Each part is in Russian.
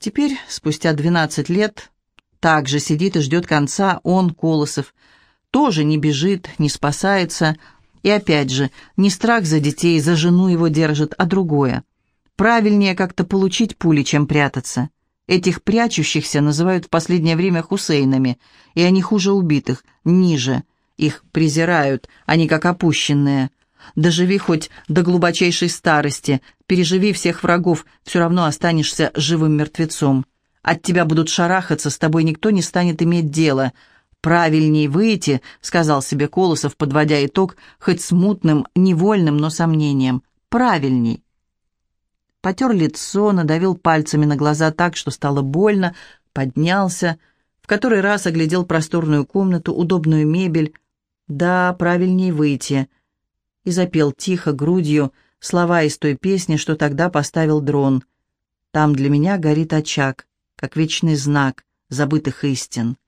Теперь, спустя 12 лет, также сидит и ждет конца он, Колосов. Тоже не бежит, не спасается. И опять же, не страх за детей, за жену его держит, а другое. Правильнее как-то получить пули, чем прятаться. Этих прячущихся называют в последнее время хусейнами, и они хуже убитых, ниже. Их презирают, они как опущенные. Доживи хоть до глубочайшей старости, переживи всех врагов, все равно останешься живым мертвецом. От тебя будут шарахаться, с тобой никто не станет иметь дело. Правильней выйти, сказал себе Колосов, подводя итог, хоть смутным, невольным, но сомнением. Правильней. Потер лицо, надавил пальцами на глаза так, что стало больно, поднялся, в который раз оглядел просторную комнату, удобную мебель. Да, правильней выйти. И запел тихо, грудью, слова из той песни, что тогда поставил дрон. Там для меня горит очаг как вечный знак забытых истин.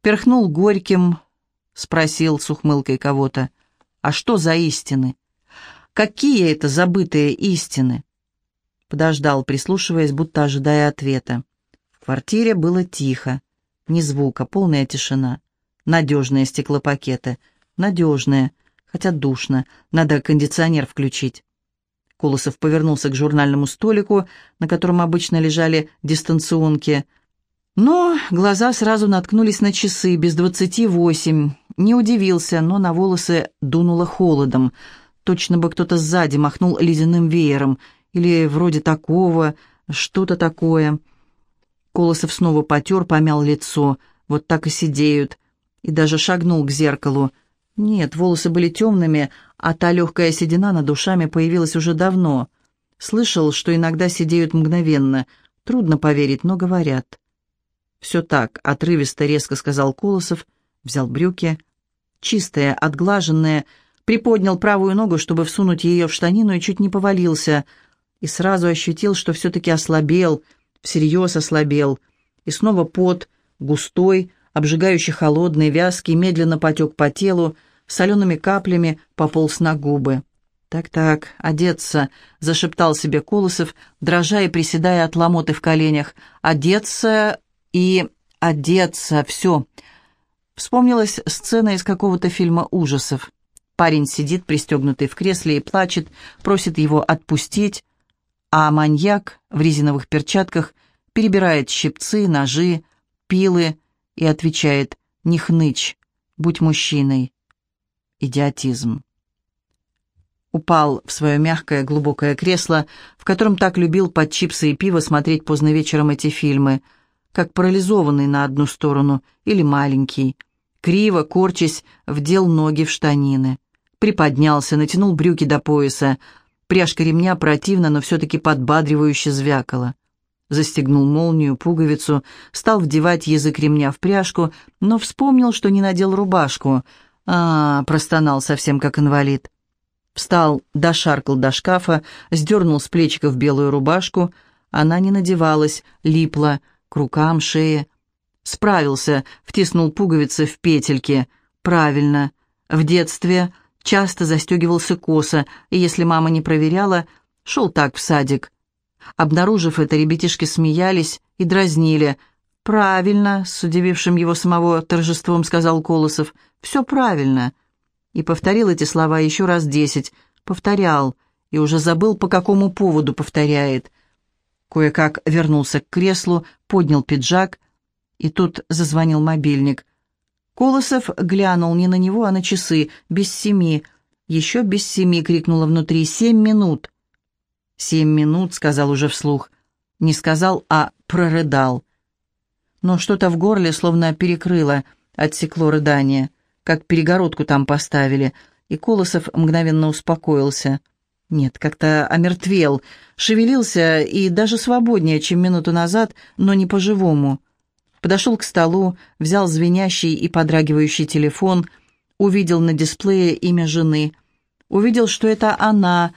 Перхнул горьким, спросил с ухмылкой кого-то, «А что за истины? Какие это забытые истины?» Подождал, прислушиваясь, будто ожидая ответа. В квартире было тихо, ни звука, полная тишина. Надежные стеклопакеты, надежные, хотя душно, надо кондиционер включить. Колосов повернулся к журнальному столику, на котором обычно лежали дистанционки. Но глаза сразу наткнулись на часы, без двадцати восемь. Не удивился, но на волосы дунуло холодом. Точно бы кто-то сзади махнул ледяным веером. Или вроде такого, что-то такое. Колосов снова потер, помял лицо. Вот так и сидеют. И даже шагнул к зеркалу. Нет, волосы были темными, а та легкая седина над душами появилась уже давно. Слышал, что иногда сидеют мгновенно. Трудно поверить, но говорят. «Все так», — отрывисто резко сказал Колосов, взял брюки. Чистые, отглаженные, приподнял правую ногу, чтобы всунуть ее в штанину, и чуть не повалился. И сразу ощутил, что все-таки ослабел, всерьез ослабел. И снова пот, густой, обжигающий холодный, вязкий, медленно потек по телу, солеными каплями пополз на губы. «Так-так, одеться», — зашептал себе Колосов, дрожа и приседая от ломоты в коленях. «Одеться и одеться, все». Вспомнилась сцена из какого-то фильма ужасов. Парень сидит, пристегнутый в кресле, и плачет, просит его отпустить, а маньяк в резиновых перчатках перебирает щипцы, ножи, пилы и отвечает «Не хнычь, будь мужчиной» идиотизм. Упал в свое мягкое глубокое кресло, в котором так любил под чипсы и пиво смотреть поздно вечером эти фильмы, как парализованный на одну сторону или маленький. Криво, корчась, вдел ноги в штанины. Приподнялся, натянул брюки до пояса. Пряжка ремня противно, но все-таки подбадривающе звякала. Застегнул молнию, пуговицу, стал вдевать язык ремня в пряжку, но вспомнил, что не надел рубашку — а, простонал совсем как инвалид. Встал, дошаркал до шкафа, сдернул с плечиков белую рубашку. Она не надевалась, липла к рукам, шее. Справился, втиснул пуговицы в петельки. Правильно. В детстве часто застегивался косо, и если мама не проверяла, шел так в садик. Обнаружив это, ребятишки смеялись и дразнили. «Правильно», — с удивившим его самого торжеством сказал Колосов, — «все правильно». И повторил эти слова еще раз десять. Повторял, и уже забыл, по какому поводу повторяет. Кое-как вернулся к креслу, поднял пиджак, и тут зазвонил мобильник. Колосов глянул не на него, а на часы. «Без семи». «Еще без семи!» — крикнула внутри. «Семь минут!» «Семь минут!» — сказал уже вслух. Не сказал, а прорыдал но что-то в горле словно перекрыло, отсекло рыдание, как перегородку там поставили, и Колосов мгновенно успокоился. Нет, как-то омертвел, шевелился и даже свободнее, чем минуту назад, но не по-живому. Подошел к столу, взял звенящий и подрагивающий телефон, увидел на дисплее имя жены, увидел, что это она,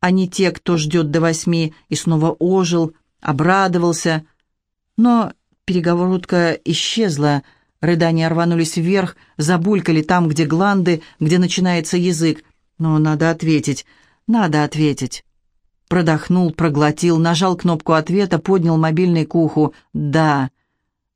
а не те, кто ждет до восьми, и снова ожил, обрадовался, но Перегородка исчезла, рыдания рванулись вверх, забулькали там, где гланды, где начинается язык. Но надо ответить, надо ответить. Продохнул, проглотил, нажал кнопку ответа, поднял мобильный к уху. «Да».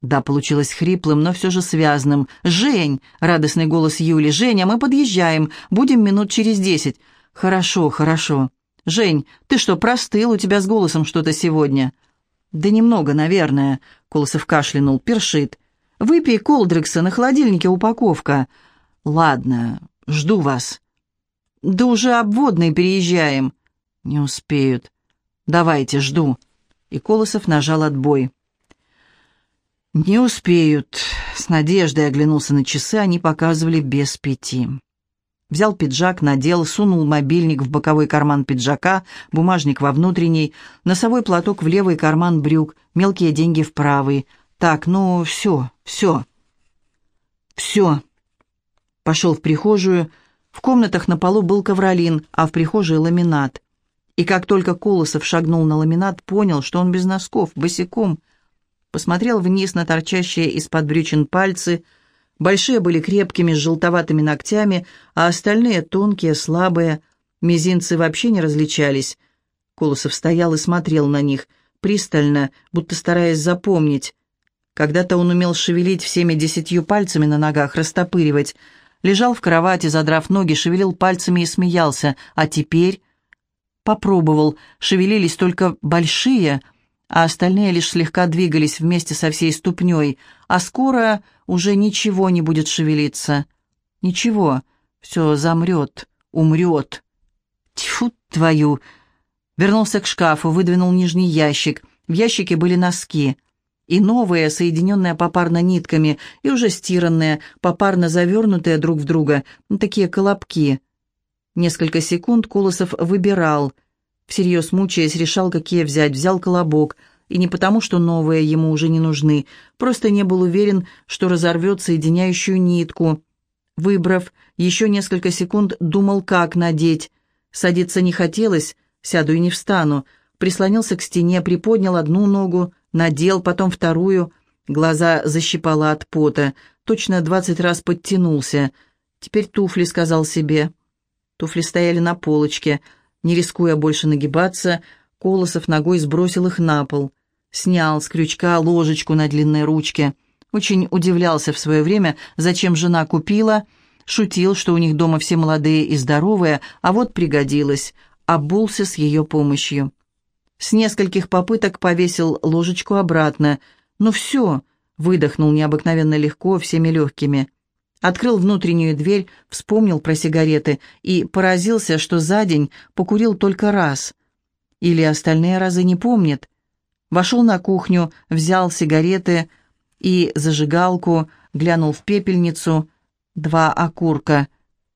Да, получилось хриплым, но все же связанным. «Жень!» — радостный голос Юли. «Женя, мы подъезжаем. Будем минут через десять». «Хорошо, хорошо». «Жень, ты что, простыл? У тебя с голосом что-то сегодня?» «Да немного, наверное», — Колосов кашлянул. «Першит. Выпей колдрекса, на холодильнике упаковка». «Ладно, жду вас». «Да уже обводные переезжаем». «Не успеют». «Давайте, жду». И Колосов нажал отбой. «Не успеют». С надеждой оглянулся на часы, они показывали без пяти. Взял пиджак, надел, сунул мобильник в боковой карман пиджака, бумажник во внутренний, носовой платок в левый карман брюк, мелкие деньги в правый. Так, ну все, все. Все. Пошел в прихожую. В комнатах на полу был ковролин, а в прихожей ламинат. И как только Колосов шагнул на ламинат, понял, что он без носков, босиком. Посмотрел вниз на торчащие из-под брючин пальцы — Большие были крепкими, с желтоватыми ногтями, а остальные тонкие, слабые. Мизинцы вообще не различались. Колосов стоял и смотрел на них, пристально, будто стараясь запомнить. Когда-то он умел шевелить всеми десятью пальцами на ногах, растопыривать. Лежал в кровати, задрав ноги, шевелил пальцами и смеялся. А теперь... Попробовал. Шевелились только большие, а остальные лишь слегка двигались вместе со всей ступней. А скоро уже ничего не будет шевелиться. Ничего, все замрет, умрет. Тьфу твою! Вернулся к шкафу, выдвинул нижний ящик. В ящике были носки. И новые, соединенные попарно нитками, и уже стиранные, попарно завернутые друг в друга, такие колобки. Несколько секунд Колосов выбирал. Всерьез мучаясь, решал, какие взять. Взял колобок — и не потому, что новые ему уже не нужны, просто не был уверен, что разорвет соединяющую нитку. Выбрав, еще несколько секунд думал, как надеть. Садиться не хотелось, сяду и не встану. Прислонился к стене, приподнял одну ногу, надел, потом вторую. Глаза защипало от пота, точно двадцать раз подтянулся. «Теперь туфли», — сказал себе. Туфли стояли на полочке. Не рискуя больше нагибаться, Колосов ногой сбросил их на пол. Снял с крючка ложечку на длинной ручке. Очень удивлялся в свое время, зачем жена купила. Шутил, что у них дома все молодые и здоровые, а вот пригодилось. Обулся с ее помощью. С нескольких попыток повесил ложечку обратно. «Ну все!» — выдохнул необыкновенно легко, всеми легкими. Открыл внутреннюю дверь, вспомнил про сигареты и поразился, что за день покурил только раз. Или остальные разы не помнит. Вошел на кухню, взял сигареты и зажигалку, глянул в пепельницу. Два окурка.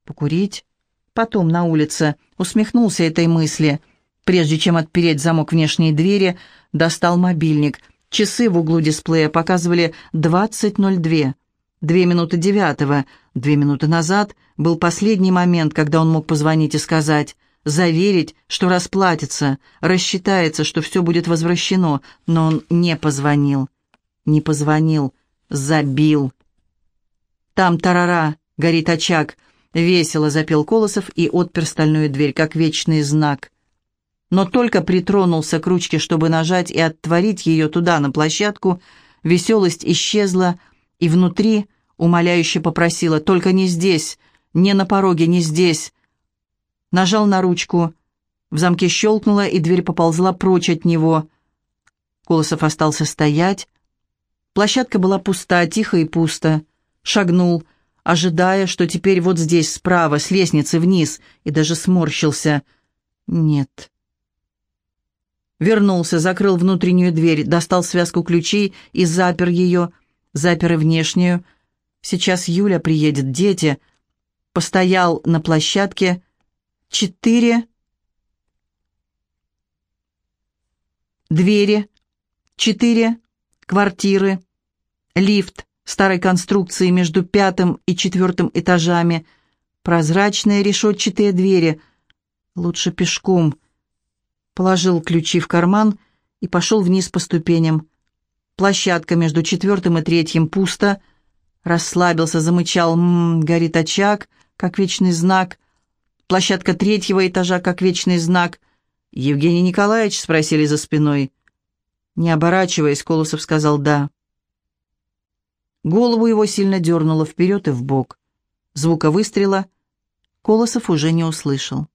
Покурить? Потом на улице. Усмехнулся этой мысли. Прежде чем отпереть замок внешней двери, достал мобильник. Часы в углу дисплея показывали 20.02. Две минуты девятого. Две минуты назад был последний момент, когда он мог позвонить и сказать заверить, что расплатится, рассчитается, что все будет возвращено, но он не позвонил. Не позвонил, забил. «Там тарара, горит очаг», — весело запел Колосов и отпер стальную дверь, как вечный знак. Но только притронулся к ручке, чтобы нажать и оттворить ее туда, на площадку, веселость исчезла, и внутри умоляюще попросила «Только не здесь, не на пороге, не здесь», нажал на ручку. В замке щелкнуло, и дверь поползла прочь от него. Колосов остался стоять. Площадка была пуста, тихо и пусто. Шагнул, ожидая, что теперь вот здесь, справа, с лестницы вниз, и даже сморщился. Нет. Вернулся, закрыл внутреннюю дверь, достал связку ключей и запер ее, запер и внешнюю. Сейчас Юля приедет, дети. Постоял на площадке, четыре двери, четыре квартиры, лифт старой конструкции между пятым и четвертым этажами, прозрачные решетчатые двери, лучше пешком. Положил ключи в карман и пошел вниз по ступеням. Площадка между четвертым и третьим пусто. Расслабился, замычал, «М -м, горит очаг, как вечный знак. Площадка третьего этажа, как вечный знак. «Евгений Николаевич?» — спросили за спиной. Не оборачиваясь, Колосов сказал «да». Голову его сильно дернуло вперед и вбок. Звука выстрела Колосов уже не услышал.